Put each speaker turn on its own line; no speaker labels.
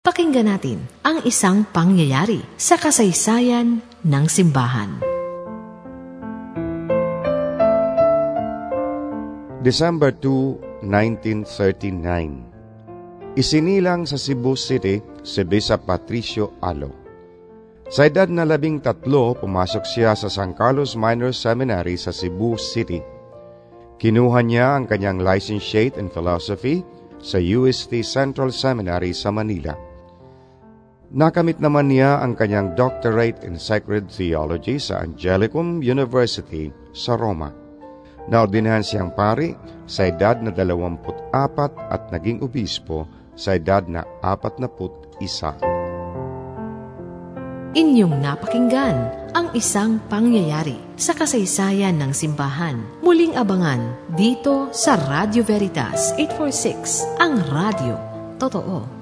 Pakinggan natin ang isang pangyayari sa kasaysayan ng simbahan.
December 2, 1939 Isinilang sa Cebu City si Bishop Patricio Alo. Sa edad na labing tatlo, pumasok siya sa San Carlos Minor Seminary sa Cebu City. Kinuha niya ang kanyang licentiate in philosophy sa UST Central Seminary sa Manila. Nakamit naman niya ang kanyang doctorate in sacred theology sa Angelicum University sa Roma. Naordinahan siyang pari sa edad na 24 at naging obispo sa edad na 41.
Inyong napakinggan ang isang pangyayari sa kasaysayan ng simbahan. Muling abangan dito sa Radio Veritas 846, ang radio. Totoo.